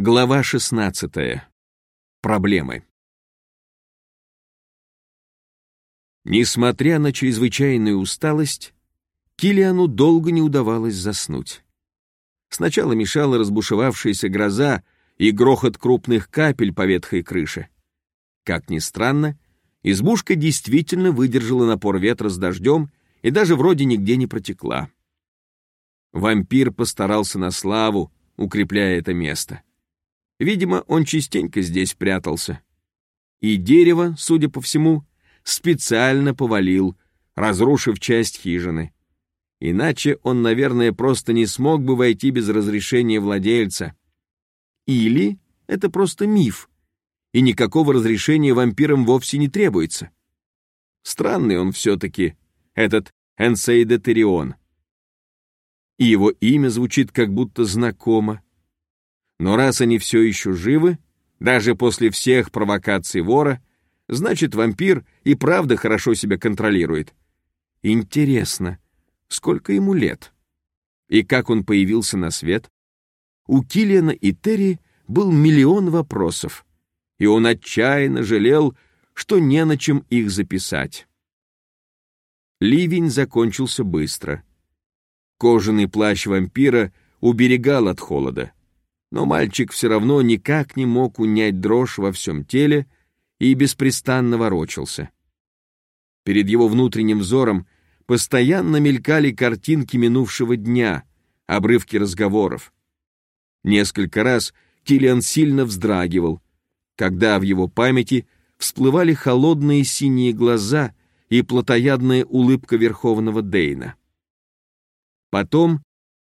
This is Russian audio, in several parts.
Глава 16. Проблемы. Несмотря на чрезвычайную усталость, Килиану долго не удавалось заснуть. Сначала мешала разбушевавшаяся гроза и грохот крупных капель по ветхой крыше. Как ни странно, избушка действительно выдержала напор ветра с дождем и даже вроде нигде не протекла. Вампир постарался на славу, укрепляя это место. Видимо, он частенько здесь прятался. И дерево, судя по всему, специально повалил, разрушив часть хижины. Иначе он, наверное, просто не смог бы войти без разрешения владельца. Или это просто миф, и никакого разрешения вампирам вовсе не требуется. Странный он все-таки, этот Энсейдетерион. И его имя звучит как будто знакомо. Но раз они все еще живы, даже после всех провокаций вора, значит, вампир и правда хорошо себя контролирует. Интересно, сколько ему лет? И как он появился на свет? У Киллиана и Терри был миллион вопросов, и он отчаянно жалел, что не на чем их записать. Ливень закончился быстро. Кожаный плащ вампира уберегал от холода но мальчик все равно никак не мог унять дрожь во всем теле и беспрестанно ворочался. Перед его внутренним взором постоянно мелькали картинки минувшего дня, обрывки разговоров. Несколько раз Киллиан сильно вздрагивал, когда в его памяти всплывали холодные синие глаза и плотоядная улыбка Верховного Дейна. Потом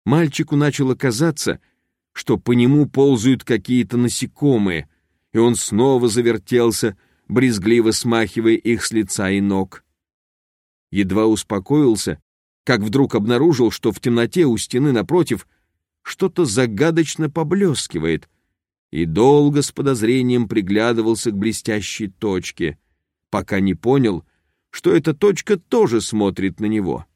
мальчику начало казаться, что по нему ползают какие-то насекомые, и он снова завертелся, брезгливо смахивая их с лица и ног. Едва успокоился, как вдруг обнаружил, что в темноте у стены напротив что-то загадочно поблескивает, и долго с подозрением приглядывался к блестящей точке, пока не понял, что эта точка тоже смотрит на него.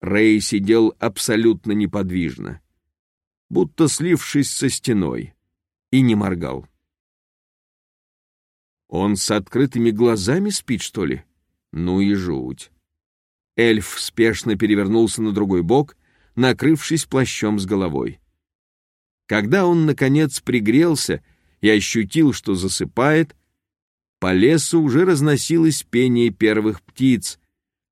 Рэй сидел абсолютно неподвижно будто слившись со стеной, и не моргал. Он с открытыми глазами спит, что ли? Ну и жуть. Эльф спешно перевернулся на другой бок, накрывшись плащом с головой. Когда он, наконец, пригрелся и ощутил, что засыпает, по лесу уже разносилось пение первых птиц,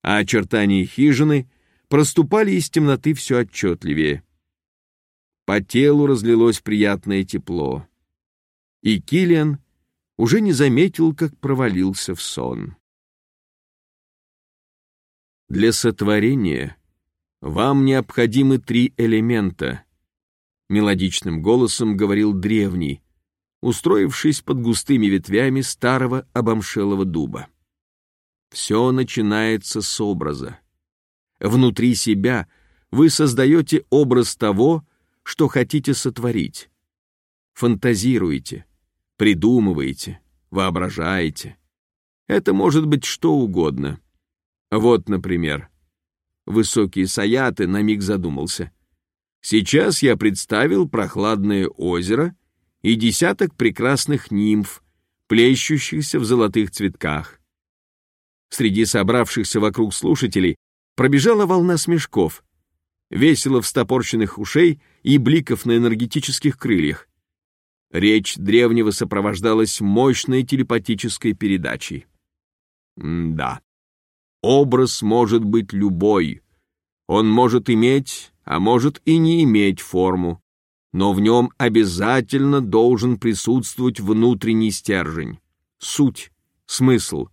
а очертания хижины проступали из темноты все отчетливее. По телу разлилось приятное тепло. И Килиан уже не заметил, как провалился в сон. Для сотворения вам необходимы три элемента, мелодичным голосом говорил древний, устроившись под густыми ветвями старого обомшелого дуба. Все начинается с образа. Внутри себя вы создаете образ того, что хотите сотворить. Фантазируете, придумываете, воображаете. Это может быть что угодно. Вот, например, высокий Саяты на миг задумался. Сейчас я представил прохладное озеро и десяток прекрасных нимф, плещущихся в золотых цветках. Среди собравшихся вокруг слушателей пробежала волна смешков, весело встопорщенных ушей и бликов на энергетических крыльях. Речь древнего сопровождалась мощной телепатической передачей. М да. Образ может быть любой. Он может иметь, а может и не иметь форму, но в нем обязательно должен присутствовать внутренний стержень, суть, смысл.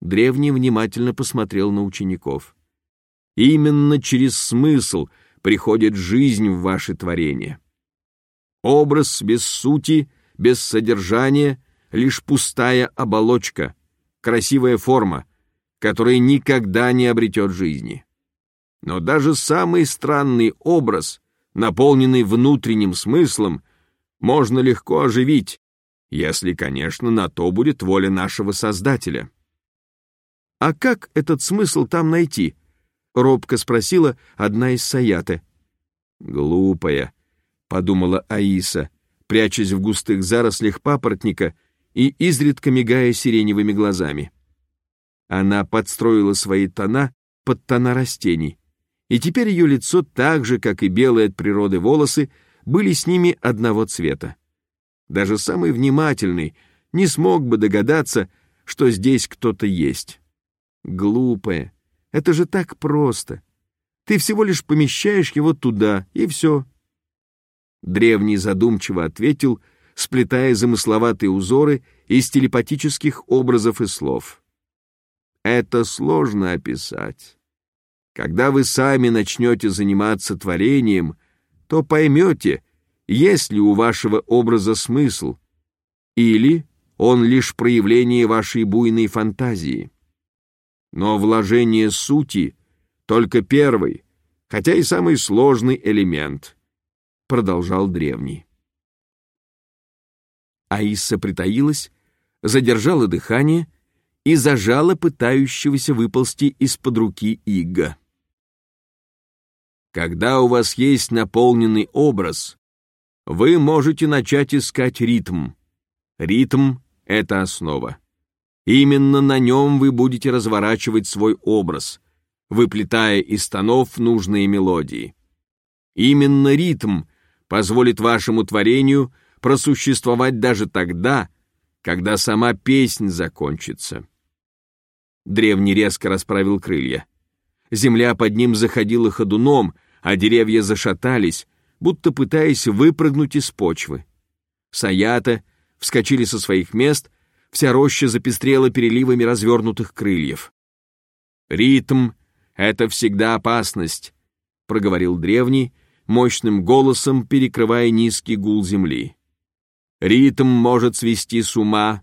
Древний внимательно посмотрел на учеников. Именно через смысл приходит жизнь в ваше творение. Образ без сути, без содержания, лишь пустая оболочка, красивая форма, которая никогда не обретет жизни. Но даже самый странный образ, наполненный внутренним смыслом, можно легко оживить, если, конечно, на то будет воля нашего Создателя. А как этот смысл там найти? Робко спросила одна из саяты. Глупая, подумала Аиса, прячась в густых зарослях папоротника и изредка мигая сиреневыми глазами. Она подстроила свои тона под тона растений, и теперь ее лицо так же, как и белые от природы волосы, были с ними одного цвета. Даже самый внимательный не смог бы догадаться, что здесь кто-то есть. Глупая, это же так просто. Ты всего лишь помещаешь его туда, и все. Древний задумчиво ответил, сплетая замысловатые узоры из телепатических образов и слов. Это сложно описать. Когда вы сами начнете заниматься творением, то поймете, есть ли у вашего образа смысл, или он лишь проявление вашей буйной фантазии. Но вложение сути только первый, хотя и самый сложный элемент, продолжал древний. Аиса притаилась, задержала дыхание и зажала пытающегося выползти из-под руки Игга. Когда у вас есть наполненный образ, вы можете начать искать ритм. Ритм — это основа. Именно на нем вы будете разворачивать свой образ, выплетая из тонов нужные мелодии. Именно ритм позволит вашему творению просуществовать даже тогда, когда сама песнь закончится. Древний резко расправил крылья. Земля под ним заходила ходуном, а деревья зашатались, будто пытаясь выпрыгнуть из почвы. Саята вскочили со своих мест, вся роща запестрела переливами развернутых крыльев. «Ритм — это всегда опасность», — проговорил древний, мощным голосом перекрывая низкий гул земли. «Ритм может свести с ума,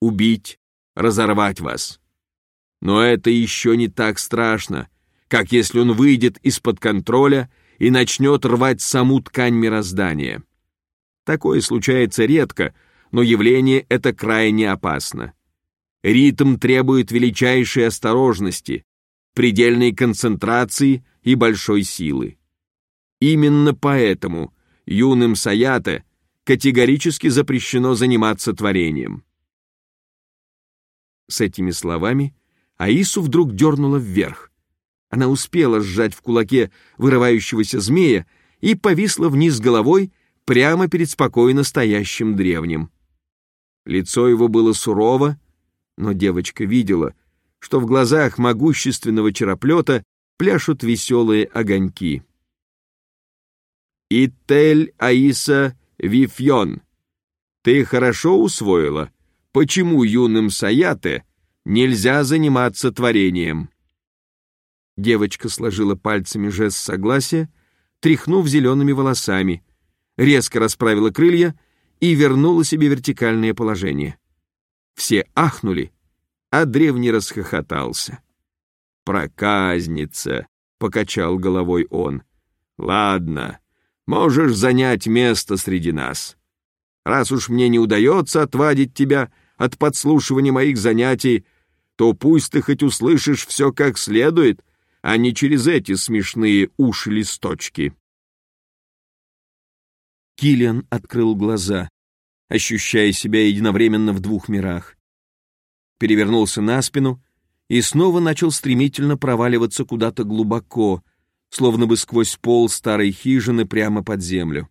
убить, разорвать вас. Но это еще не так страшно, как если он выйдет из-под контроля и начнет рвать саму ткань мироздания. Такое случается редко, но явление это крайне опасно. Ритм требует величайшей осторожности, предельной концентрации и большой силы. Именно поэтому юным Саята категорически запрещено заниматься творением. С этими словами Аису вдруг дернула вверх. Она успела сжать в кулаке вырывающегося змея и повисла вниз головой прямо перед спокойно стоящим древним. Лицо его было сурово, но девочка видела, что в глазах могущественного чероплета пляшут веселые огоньки. «Итель Аиса Вифьон, ты хорошо усвоила, почему юным Саяте нельзя заниматься творением?» Девочка сложила пальцами жест согласия, тряхнув зелеными волосами, резко расправила крылья и вернула себе вертикальное положение. Все ахнули, а древний расхохотался. «Проказница!» — покачал головой он. «Ладно, можешь занять место среди нас. Раз уж мне не удается отвадить тебя от подслушивания моих занятий, то пусть ты хоть услышишь все как следует — а не через эти смешные уши-листочки. Килиан открыл глаза, ощущая себя единовременно в двух мирах. Перевернулся на спину и снова начал стремительно проваливаться куда-то глубоко, словно бы сквозь пол старой хижины прямо под землю.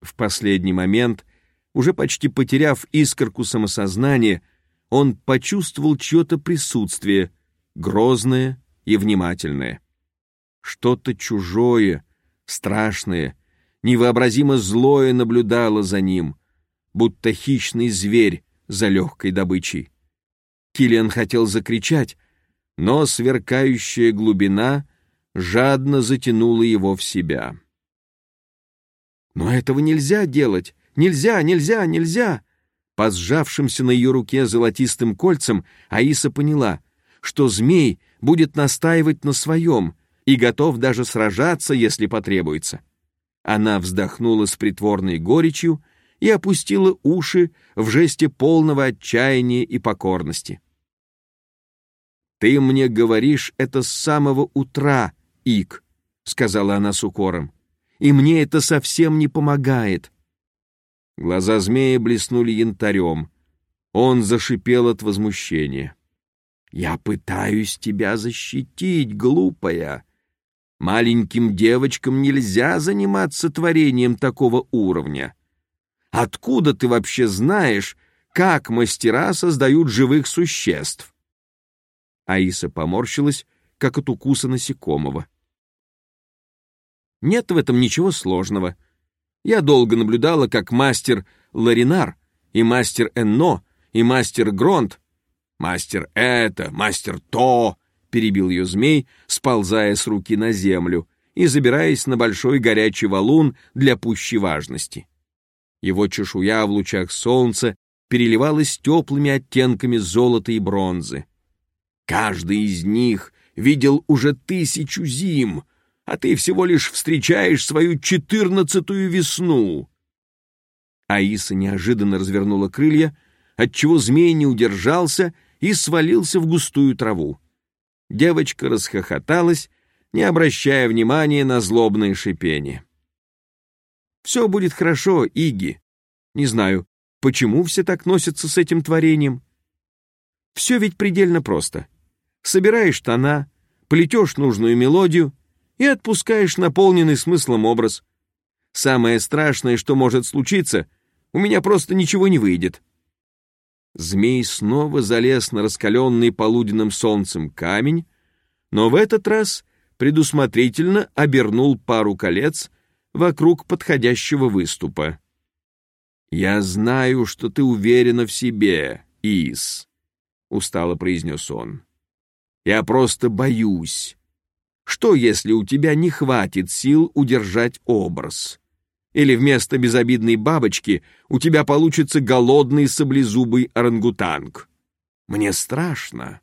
В последний момент, уже почти потеряв искорку самосознания, он почувствовал чье-то присутствие, грозное, и внимательное. Что-то чужое, страшное, невообразимо злое наблюдало за ним, будто хищный зверь за легкой добычей. Киллиан хотел закричать, но сверкающая глубина жадно затянула его в себя. Но этого нельзя делать. Нельзя, нельзя, нельзя. По сжавшимся на ее руке золотистым кольцам Аиса поняла, что змей будет настаивать на своем и готов даже сражаться, если потребуется. Она вздохнула с притворной горечью и опустила уши в жесте полного отчаяния и покорности. «Ты мне говоришь это с самого утра, Ик», — сказала она с укором, — «и мне это совсем не помогает». Глаза змея блеснули янтарем. Он зашипел от возмущения. «Я пытаюсь тебя защитить, глупая. Маленьким девочкам нельзя заниматься творением такого уровня. Откуда ты вообще знаешь, как мастера создают живых существ?» Аиса поморщилась, как от укуса насекомого. «Нет в этом ничего сложного. Я долго наблюдала, как мастер Ларинар и мастер Энно и мастер Гронт, мастер это, мастер то, перебил ее змей, сползая с руки на землю и забираясь на большой горячий валун для пущей важности. Его чешуя в лучах солнца переливалась теплыми оттенками золота и бронзы. Каждый из них видел уже тысячу зим, а ты всего лишь встречаешь свою четырнадцатую весну. Аиса неожиданно развернула крылья отчего змей не удержался и свалился в густую траву. Девочка расхохоталась, не обращая внимания на злобное шипение. «Все будет хорошо, Иги. Не знаю, почему все так носятся с этим творением. Все ведь предельно просто. Собираешь тона, плетешь нужную мелодию и отпускаешь наполненный смыслом образ. Самое страшное, что может случиться, у меня просто ничего не выйдет. Змей снова залез на раскаленный полуденным солнцем камень, но в этот раз предусмотрительно обернул пару колец вокруг подходящего выступа. «Я знаю, что ты уверена в себе, Ис», — устало произнес он. «Я просто боюсь. Что, если у тебя не хватит сил удержать образ?» или вместо безобидной бабочки у тебя получится голодный саблезубый орангутанг. Мне страшно.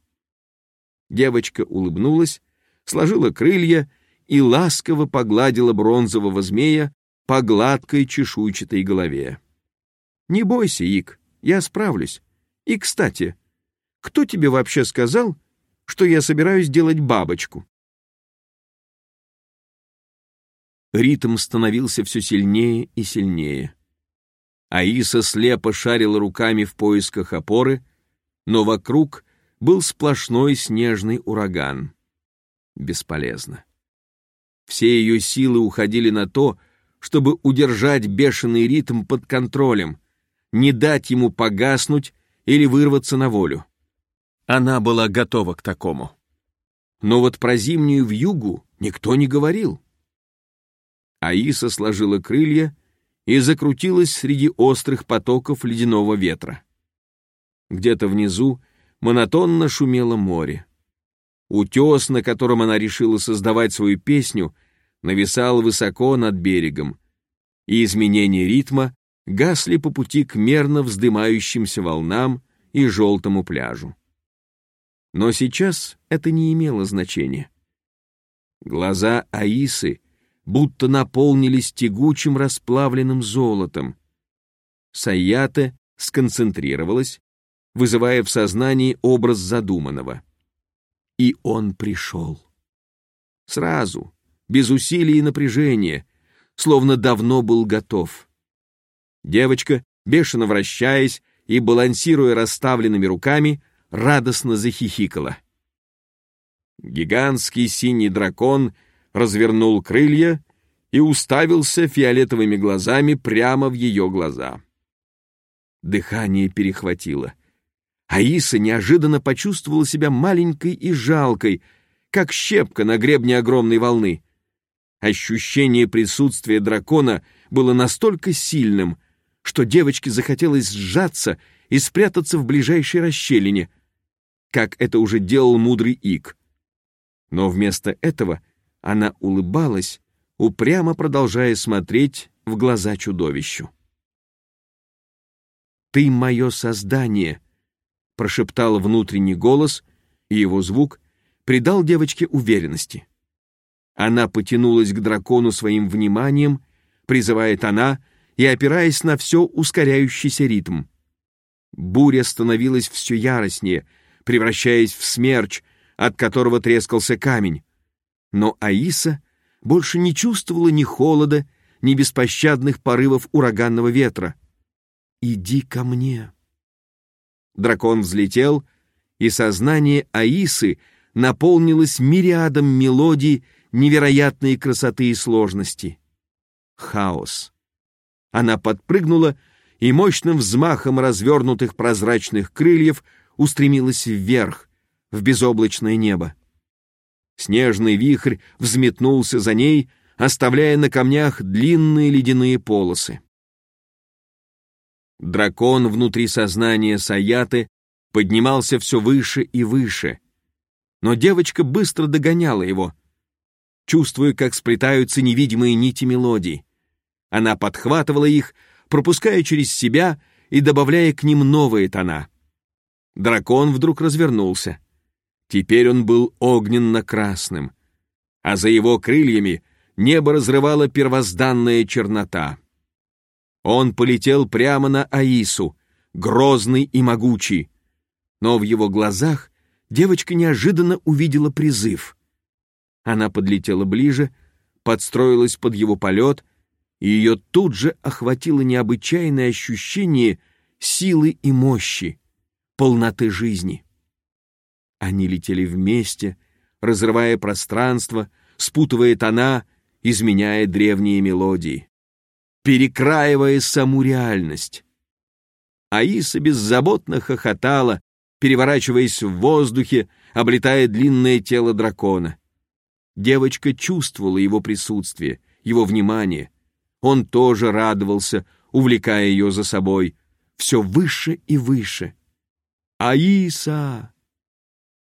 Девочка улыбнулась, сложила крылья и ласково погладила бронзового змея по гладкой чешуйчатой голове. Не бойся, Ик, я справлюсь. И, кстати, кто тебе вообще сказал, что я собираюсь делать бабочку? Ритм становился все сильнее и сильнее. Аиса слепо шарила руками в поисках опоры, но вокруг был сплошной снежный ураган. Бесполезно. Все ее силы уходили на то, чтобы удержать бешеный ритм под контролем, не дать ему погаснуть или вырваться на волю. Она была готова к такому. Но вот про зимнюю вьюгу никто не говорил. Аиса сложила крылья и закрутилась среди острых потоков ледяного ветра. Где-то внизу монотонно шумело море. Утес, на котором она решила создавать свою песню, нависал высоко над берегом, и изменения ритма гасли по пути к мерно вздымающимся волнам и желтому пляжу. Но сейчас это не имело значения. Глаза Аисы будто наполнились тягучим расплавленным золотом. Саята сконцентрировалась, вызывая в сознании образ задуманного. И он пришел. Сразу, без усилий и напряжения, словно давно был готов. Девочка, бешено вращаясь и балансируя расставленными руками, радостно захихикала. Гигантский синий дракон развернул крылья и уставился фиолетовыми глазами прямо в ее глаза. Дыхание перехватило. Аиса неожиданно почувствовала себя маленькой и жалкой, как щепка на гребне огромной волны. Ощущение присутствия дракона было настолько сильным, что девочке захотелось сжаться и спрятаться в ближайшей расщелине, как это уже делал мудрый Ик. Но вместо этого — она улыбалась, упрямо продолжая смотреть в глаза чудовищу. «Ты мое создание!» — прошептал внутренний голос, и его звук придал девочке уверенности. Она потянулась к дракону своим вниманием, призывая тона и опираясь на все ускоряющийся ритм. Буря становилась все яростнее, превращаясь в смерч, от которого трескался камень. Но Аиса больше не чувствовала ни холода, ни беспощадных порывов ураганного ветра. иди ко мне». Дракон взлетел, и сознание Аисы наполнилось мириадом мелодий невероятной красоты и сложности. Хаос. Она подпрыгнула и мощным взмахом развернутых прозрачных крыльев устремилась вверх, в безоблачное небо. Снежный вихрь взметнулся за ней, оставляя на камнях длинные ледяные полосы. Дракон внутри сознания Саяты поднимался все выше и выше, но девочка быстро догоняла его, чувствуя, как сплетаются невидимые нити мелодий. Она подхватывала их, пропуская через себя и добавляя к ним новые тона. Дракон вдруг развернулся. Теперь он был огненно-красным, а за его крыльями небо разрывала первозданная чернота. Он полетел прямо на Аису, грозный и могучий, но в его глазах девочка неожиданно увидела призыв. Она подлетела ближе, подстроилась под его полет, и ее тут же охватило необычайное ощущение силы и мощи, полноты жизни. Они летели вместе, разрывая пространство, спутывая тона, изменяя древние мелодии, перекраивая саму реальность. Аиса беззаботно хохотала, переворачиваясь в воздухе, облетая длинное тело дракона. Девочка чувствовала его присутствие, его внимание. Он тоже радовался, увлекая ее за собой, все выше и выше. «Аиса!»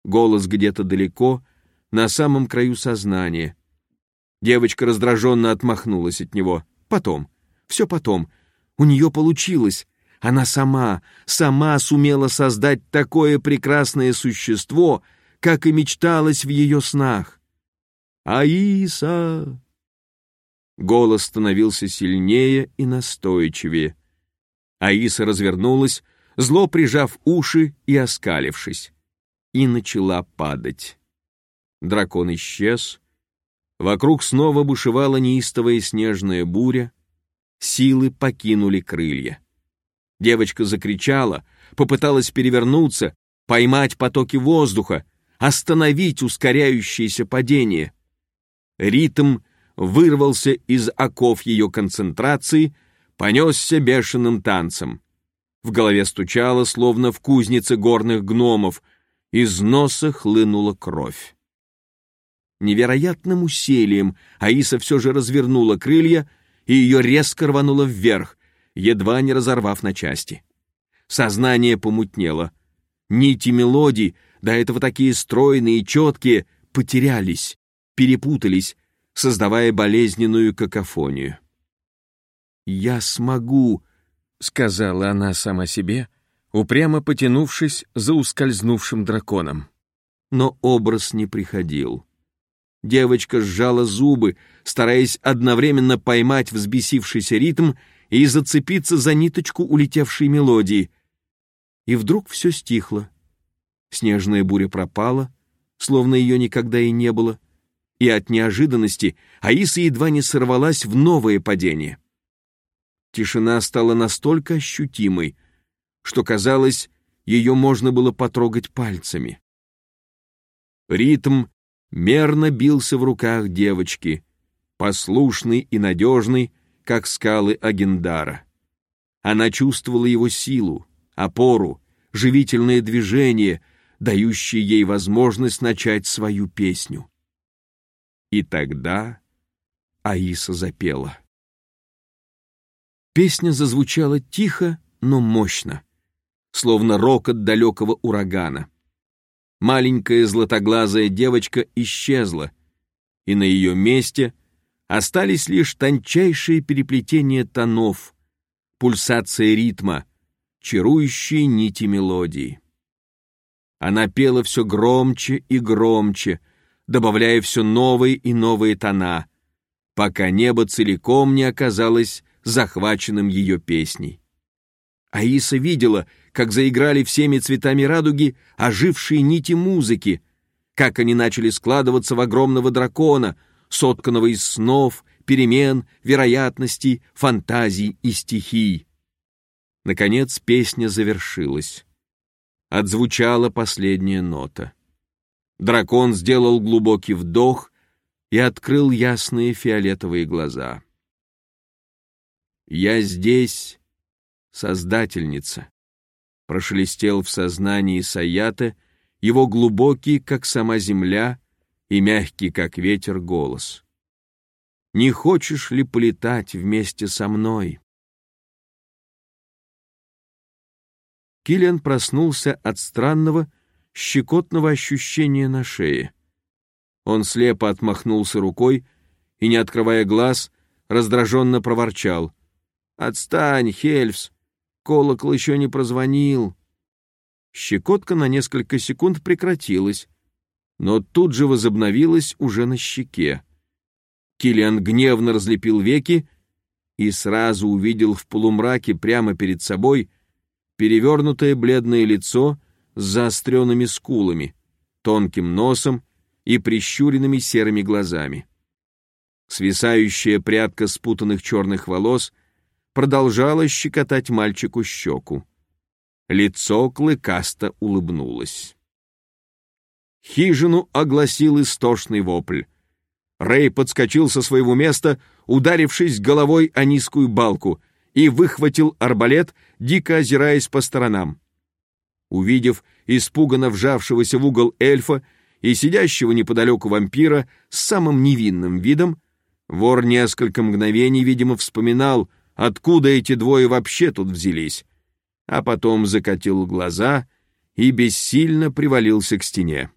Голос где-то далеко, на самом краю сознания. Девочка раздраженно отмахнулась от него. Потом, все потом. У нее получилось. Она сама, сама сумела создать такое прекрасное существо, как и мечталось в ее снах. «Аиса!» Голос становился сильнее и настойчивее. Аиса развернулась, зло прижав уши и оскалившись и начала падать. Дракон исчез. Вокруг снова бушевала неистовая снежная буря. Силы покинули крылья. Девочка закричала, попыталась перевернуться, поймать потоки воздуха, остановить ускоряющееся падение. Ритм вырвался из оков ее концентрации, понесся бешеным танцем. В голове стучало, словно в кузнице горных гномов — из носа хлынула кровь. Невероятным усилием Аиса все же развернула крылья, и ее резко рвануло вверх, едва не разорвав на части. Сознание помутнело. Нити мелодий, до этого такие стройные и четкие, потерялись, перепутались, создавая болезненную какофонию. «Я смогу», — сказала она сама себе, упрямо потянувшись за ускользнувшим драконом. Но образ не приходил. Девочка сжала зубы, стараясь одновременно поймать взбесившийся ритм и зацепиться за ниточку улетевшей мелодии. И вдруг все стихло. Снежная буря пропала, словно ее никогда и не было, и от неожиданности Аиса едва не сорвалась в новое падение. Тишина стала настолько ощутимой, что казалось, ее можно было потрогать пальцами. Ритм мерно бился в руках девочки, послушный и надежный, как скалы Агендара. Она чувствовала его силу, опору, живительное движение, дающее ей возможность начать свою песню. И тогда Аиса запела. Песня зазвучала тихо, но мощно словно рокот далекого урагана. Маленькая златоглазая девочка исчезла, и на ее месте остались лишь тончайшие переплетения тонов, пульсация ритма, чарующие нити мелодии. Она пела все громче и громче, добавляя все новые и новые тона, пока небо целиком не оказалось захваченным ее песней. Аиса видела, как заиграли всеми цветами радуги ожившие нити музыки, как они начали складываться в огромного дракона, сотканного из снов, перемен, вероятностей, фантазий и стихий. Наконец песня завершилась. Отзвучала последняя нота. Дракон сделал глубокий вдох и открыл ясные фиолетовые глаза. «Я здесь, Создательница», — прошелестел в сознании Саята его глубокий, как сама земля, и мягкий, как ветер, голос. «Не хочешь ли полетать вместе со мной?» Киллиан проснулся от странного, щекотного ощущения на шее. Он слепо отмахнулся рукой и, не открывая глаз, раздраженно проворчал. «Отстань, Хельфс! Колокол еще не прозвонил!» Щекотка на несколько секунд прекратилась, но тут же возобновилась уже на щеке. Киллиан гневно разлепил веки и сразу увидел в полумраке прямо перед собой перевернутое бледное лицо с заостренными скулами, тонким носом и прищуренными серыми глазами. Свисающая прядка спутанных черных волос продолжала щекотать мальчику щеку. Лицо клыкасто улыбнулось. Хижину огласил истошный вопль. Рэй подскочил со своего места, ударившись головой о низкую балку — и выхватил арбалет, дико озираясь по сторонам. Увидев испуганно вжавшегося в угол эльфа и сидящего неподалеку вампира с самым невинным видом, вор несколько мгновений, видимо, вспоминал, откуда эти двое вообще тут взялись, а потом закатил глаза и бессильно привалился к стене.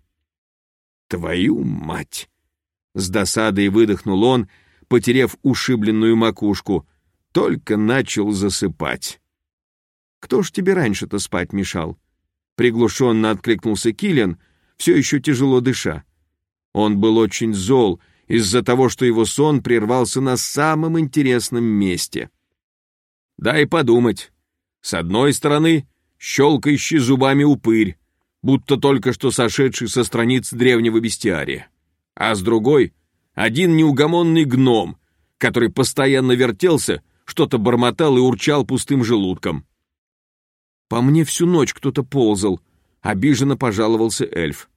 «Твою мать!» — с досадой выдохнул он, потерев ушибленную макушку — только начал засыпать. «Кто ж тебе раньше-то спать мешал?» Приглушенно откликнулся Киллиан, все еще тяжело дыша. Он был очень зол из-за того, что его сон прервался на самом интересном месте. «Дай подумать. С одной стороны, щелкающий зубами упырь, будто только что сошедший со страниц древнего бестиария. А с другой — один неугомонный гном, который постоянно вертелся, что-то бормотал и урчал пустым желудком. «По мне всю ночь кто-то ползал», — обиженно пожаловался эльф.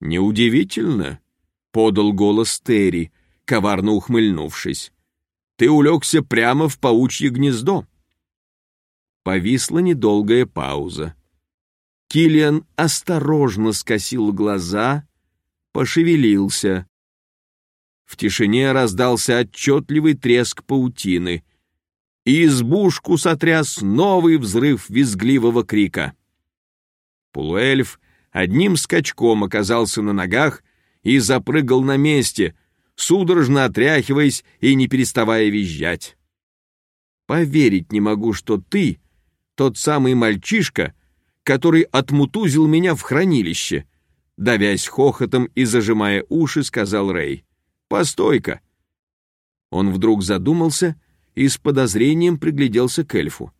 «Неудивительно», — подал голос Терри, коварно ухмыльнувшись. «Ты улегся прямо в паучье гнездо». Повисла недолгая пауза. Килиан осторожно скосил глаза, пошевелился. В тишине раздался отчетливый треск паутины, и избушку сотряс новый взрыв визгливого крика. Полуэльф одним скачком оказался на ногах и запрыгал на месте, судорожно отряхиваясь и не переставая визжать. «Поверить не могу, что ты тот самый мальчишка, который отмутузил меня в хранилище», давясь хохотом и зажимая уши, сказал Рэй. «Постой-ка!» Он вдруг задумался и с подозрением пригляделся к эльфу.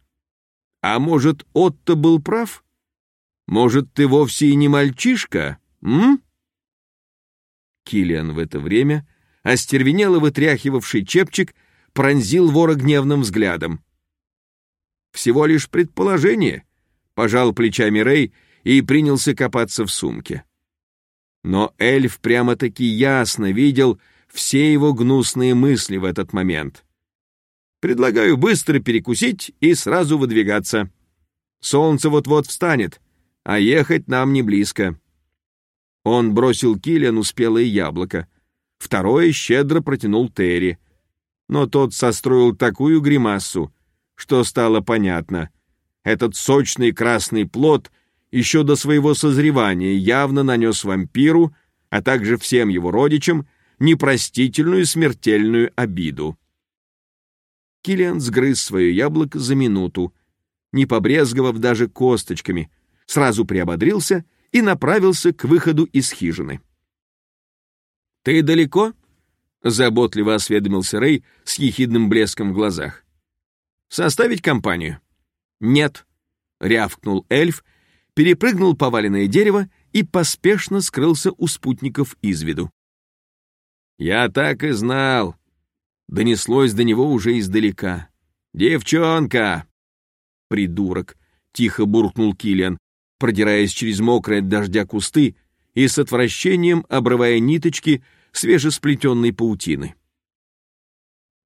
«А может, Отто был прав? Может, ты вовсе и не мальчишка, м?» Килиан в это время, остервенело вытряхивавший чепчик, пронзил вора гневным взглядом. «Всего лишь предположение», — пожал плечами Рэй и принялся копаться в сумке. Но эльф прямо-таки ясно видел все его гнусные мысли в этот момент. Предлагаю быстро перекусить и сразу выдвигаться. Солнце вот-вот встанет, а ехать нам не близко. Он бросил Киллиану спелое яблоко. Второе щедро протянул Терри. Но тот состроил такую гримассу, что стало понятно. Этот сочный красный плод еще до своего созревания явно нанес вампиру, а также всем его родичам, непростительную смертельную обиду. Киллиан сгрыз свое яблоко за минуту, не побрезговав даже косточками, сразу приободрился и направился к выходу из хижины. «Ты далеко?» — заботливо осведомился Рэй с ехидным блеском в глазах. «Составить компанию?» «Нет», — рявкнул эльф, перепрыгнул поваленное дерево и поспешно скрылся у спутников из виду. «Я так и знал», донеслось до него уже издалека. «Девчонка, Придурок, тихо буркнул Килиан, продираясь через мокрые от дождя кусты и с отвращением обрывая ниточки свежесплетенной паутины.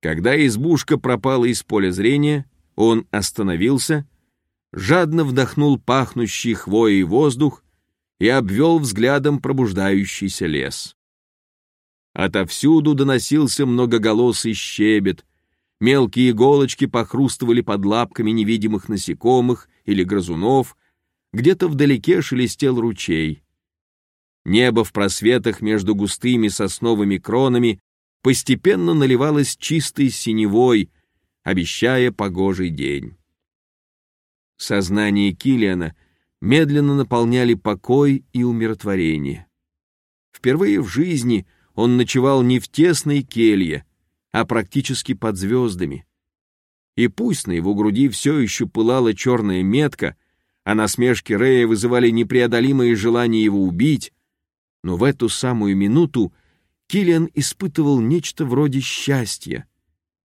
Когда избушка пропала из поля зрения, он остановился, жадно вдохнул пахнущий хвоей воздух и обвел взглядом пробуждающийся лес. Отовсюду доносился многоголосый щебет, мелкие иголочки похрустывали под лапками невидимых насекомых или грызунов, где-то вдалеке шелестел ручей. Небо в просветах между густыми сосновыми кронами постепенно наливалось чистой синевой, обещая погожий день. Сознание Килиана медленно наполняли покой и умиротворение. Впервые в жизни он ночевал не в тесной келье, а практически под звездами. И пусть на его груди все еще пылала черная метка, а насмешки Рея вызывали непреодолимое желание его убить, но в эту самую минуту Килиан испытывал нечто вроде счастья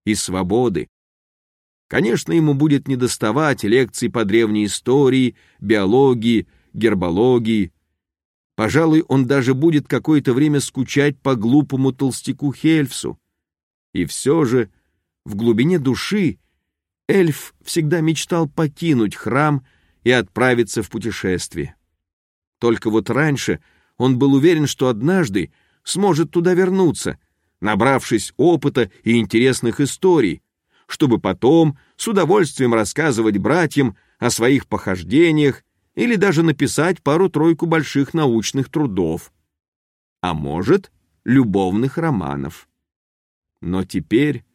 и свободы, Конечно, ему будет недоставать лекций по древней истории, биологии, гербологии. Пожалуй, он даже будет какое-то время скучать по глупому толстяку Хельфсу. И все же, в глубине души, эльф всегда мечтал покинуть храм и отправиться в путешествие. Только вот раньше он был уверен, что однажды сможет туда вернуться, набравшись опыта и интересных историй, чтобы потом с удовольствием рассказывать братьям о своих похождениях или даже написать пару-тройку больших научных трудов. А может, любовных романов. Но теперь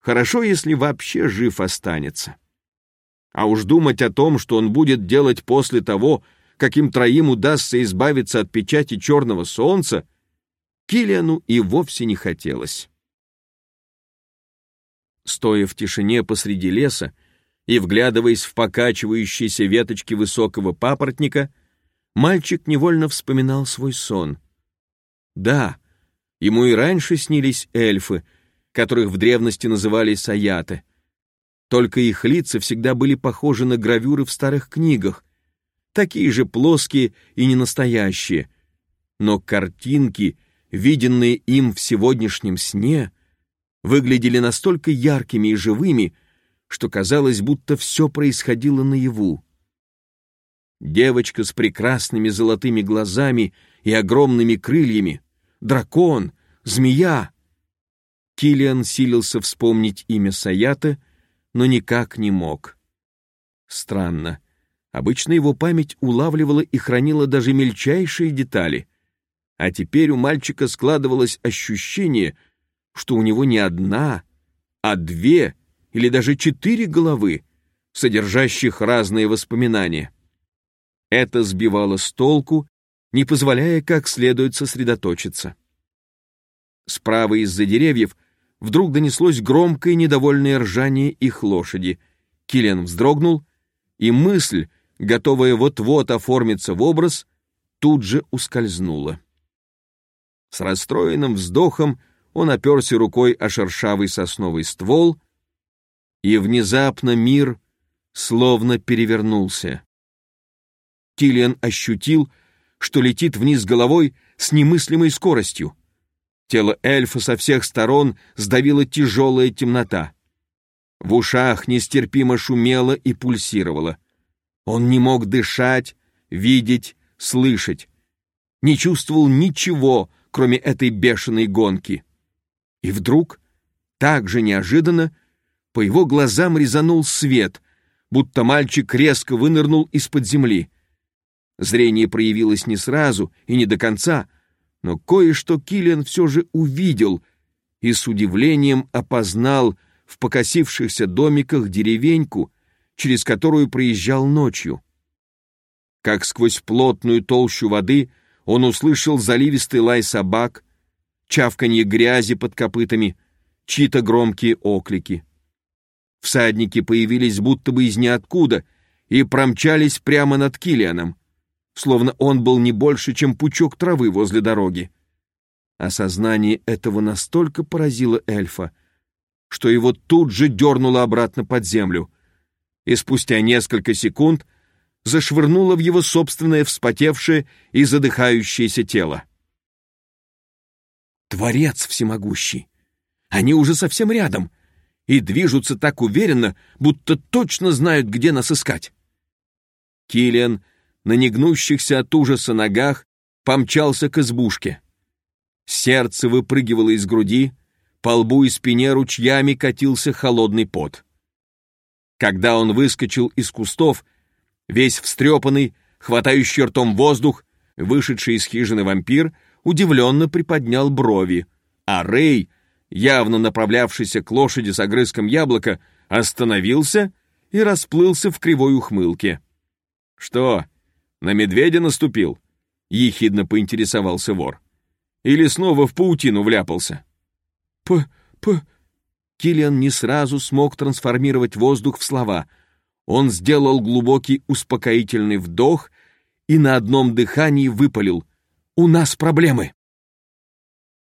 хорошо, если вообще жив останется. А уж думать о том, что он будет делать после того, каким троим удастся избавиться от печати черного солнца, Килиану и вовсе не хотелось. Стоя в тишине посреди леса и вглядываясь в покачивающиеся веточки высокого папоротника, мальчик невольно вспоминал свой сон. Да, ему и раньше снились эльфы, которых в древности называли саяты. Только их лица всегда были похожи на гравюры в старых книгах, такие же плоские и ненастоящие. Но картинки, виденные им в сегодняшнем сне, выглядели настолько яркими и живыми, что казалось, будто все происходило наяву. Девочка с прекрасными золотыми глазами и огромными крыльями, дракон, змея. Килиан силился вспомнить имя Саята, но никак не мог. Странно. Обычно его память улавливала и хранила даже мельчайшие детали, а теперь у мальчика складывалось ощущение, что у него не одна, а две или даже четыре головы, содержащих разные воспоминания. Это сбивало с толку, не позволяя как следует сосредоточиться. Справа из-за деревьев вдруг донеслось громкое недовольное ржание их лошади. Киллиан вздрогнул, и мысль, готовая вот-вот оформиться в образ, тут же ускользнула. С расстроенным вздохом он оперся рукой о шершавый сосновый ствол, и внезапно мир словно перевернулся. Киллиан ощутил, что летит вниз головой с немыслимой скоростью. Тело эльфа со всех сторон сдавила тяжелая темнота. В ушах нестерпимо шумело и пульсировало. Он не мог дышать, видеть, слышать. Не чувствовал ничего, кроме этой бешеной гонки. И вдруг, так же неожиданно, по его глазам резанул свет, будто мальчик резко вынырнул из-под земли. Зрение проявилось не сразу и не до конца, но кое-что Киллиан все же увидел и с удивлением опознал в покосившихся домиках деревеньку, через которую проезжал ночью. Как сквозь плотную толщу воды он услышал заливистый лай собак, чавканье грязи под копытами, чьи-то громкие оклики. Всадники появились будто бы из ниоткуда и промчались прямо над Килианом, словно он был не больше, чем пучок травы возле дороги. Осознание этого настолько поразило эльфа, что его тут же дернуло обратно под землю. и спустя несколько секунд зашвырнула в его собственное вспотевшее и задыхающееся тело. Творец всемогущий! Они уже совсем рядом и движутся так уверенно, будто точно знают, где нас искать. Килиан на негнущихся от ужаса ногах помчался к избушке. Сердце выпрыгивало из груди, по лбу и спине ручьями катился холодный пот. Когда он выскочил из кустов, весь встрепанный, хватающий ртом воздух, вышедший из хижины вампир удивленно приподнял брови, а Рэй, явно направлявшийся к лошади с огрызком яблока, остановился и расплылся в кривой ухмылке. «Что, на медведя наступил?» — ехидно поинтересовался вор. «Или снова в паутину вляпался?» «П... п...» Киллиан не сразу смог трансформировать воздух в слова. Он сделал глубокий успокоительный вдох и на одном дыхании выпалил. «У нас проблемы!»